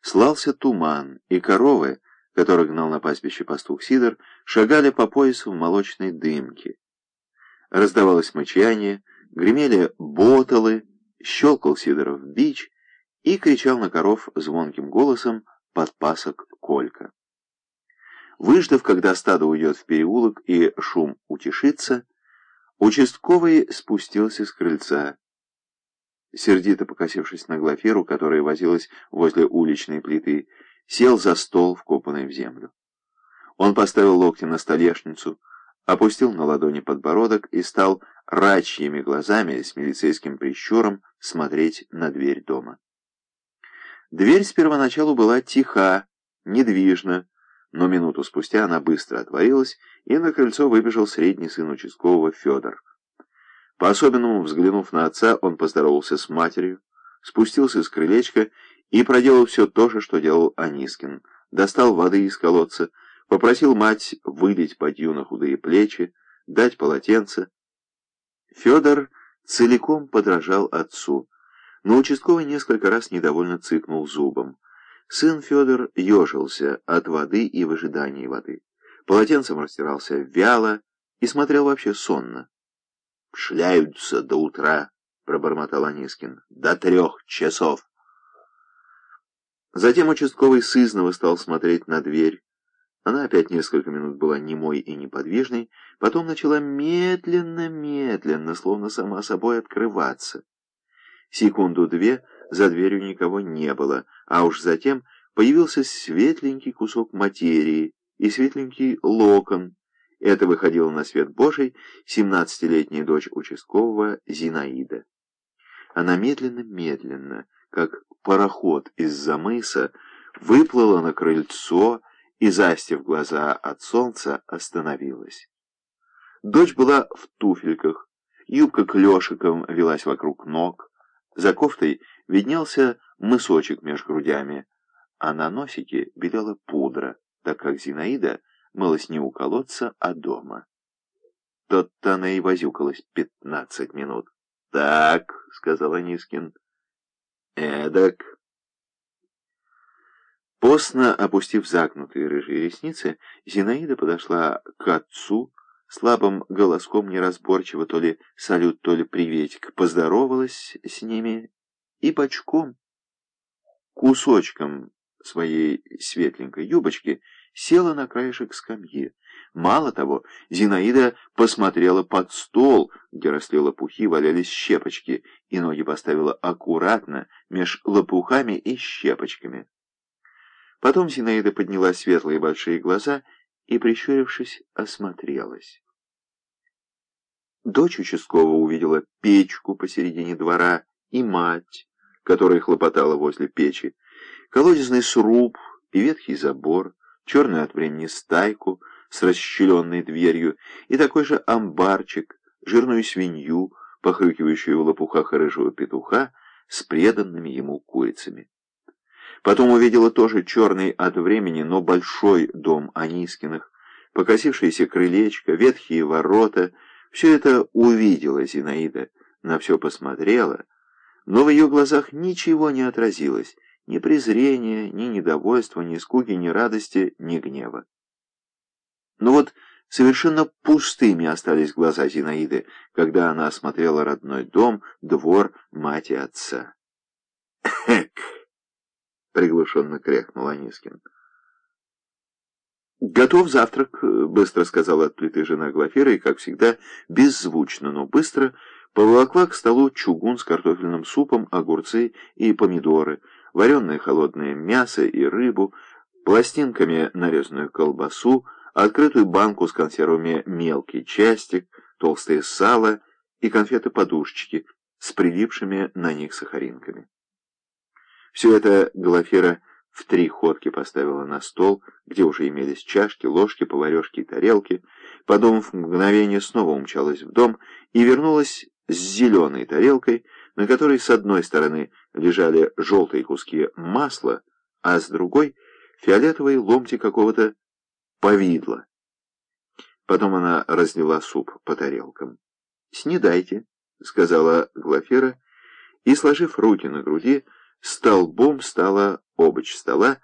слался туман, и коровы, которых гнал на пастбище пастух Сидор, шагали по поясу в молочной дымке. Раздавалось мычание, гремели боталы, щелкал Сидоров бич и кричал на коров звонким голосом подпасок Колька. Выждав, когда стадо уйдет в переулок и шум утешится, участковый спустился с крыльца. Сердито покосившись на Глафиру, которая возилась возле уличной плиты, сел за стол, вкопанный в землю. Он поставил локти на столешницу, опустил на ладони подбородок и стал рачьими глазами с милицейским прищуром смотреть на дверь дома. Дверь с первоначалу была тиха, недвижна, но минуту спустя она быстро отворилась, и на крыльцо выбежал средний сын участкового Федор. По-особенному взглянув на отца, он поздоровался с матерью, спустился с крылечка и проделал все то же, что делал Анискин. Достал воды из колодца, попросил мать вылить подью на худые плечи, дать полотенце. Федор целиком подражал отцу, но участковый несколько раз недовольно цыкнул зубом. Сын Федор ежился от воды и в ожидании воды. Полотенцем растирался вяло и смотрел вообще сонно. «Шляются до утра», — пробормотал Анискин, — «до трех часов». Затем участковый сызново стал смотреть на дверь. Она опять несколько минут была немой и неподвижной, потом начала медленно-медленно, словно сама собой открываться. Секунду-две за дверью никого не было, а уж затем появился светленький кусок материи и светленький локон. Это выходила на свет Божий семнадцатилетняя дочь участкового Зинаида. Она медленно-медленно, как пароход из-за мыса, выплыла на крыльцо и, застив глаза от солнца, остановилась. Дочь была в туфельках, юбка клешиком велась вокруг ног, за кофтой виднелся мысочек меж грудями, а на носике белела пудра, так как Зинаида мылась не у колодца, а дома. Тот-то она и возюкалась пятнадцать минут. «Так», — сказал Анискин, — «эдак». Постно опустив загнутые рыжие ресницы, Зинаида подошла к отцу, слабым голоском неразборчиво то ли салют, то ли приветик, поздоровалась с ними и бочком, кусочком своей светленькой юбочки, села на краешек скамьи. Мало того, Зинаида посмотрела под стол, где росли лопухи, валялись щепочки, и ноги поставила аккуратно меж лопухами и щепочками. Потом Зинаида подняла светлые большие глаза и, прищурившись, осмотрелась. Дочь участкового увидела печку посередине двора и мать, которая хлопотала возле печи, колодезный сруб и ветхий забор, черную от времени стайку с расщеленной дверью и такой же амбарчик, жирную свинью, похрюкивающую в лопухах рыжего петуха с преданными ему курицами. Потом увидела тоже черный от времени, но большой дом Анискиных, покосившееся крылечко, ветхие ворота. Все это увидела Зинаида, на все посмотрела, но в ее глазах ничего не отразилось, ни презрения, ни недовольства, ни скуки, ни радости, ни гнева. Но вот совершенно пустыми остались глаза Зинаиды, когда она осмотрела родной дом, двор, мать и отца. «Эк!» — приглушенно кряхнул Анискин. «Готов завтрак», — быстро сказала от жена Глафира, и, как всегда, беззвучно, но быстро поволокла к столу чугун с картофельным супом, огурцы и помидоры, вареное холодное мясо и рыбу, пластинками нарезанную колбасу, открытую банку с консервами мелкий частик, толстое сало и конфеты-подушечки с прилипшими на них сахаринками. Все это Глафира в три ходки поставила на стол, где уже имелись чашки, ложки, поварешки и тарелки, подумав мгновение, снова умчалась в дом и вернулась с зеленой тарелкой, на которой с одной стороны лежали желтые куски масла, а с другой — фиолетовые ломти какого-то повидла. Потом она разлила суп по тарелкам. «Снедайте», — сказала Глафира, и, сложив руки на груди, Столбом стала обочь стола,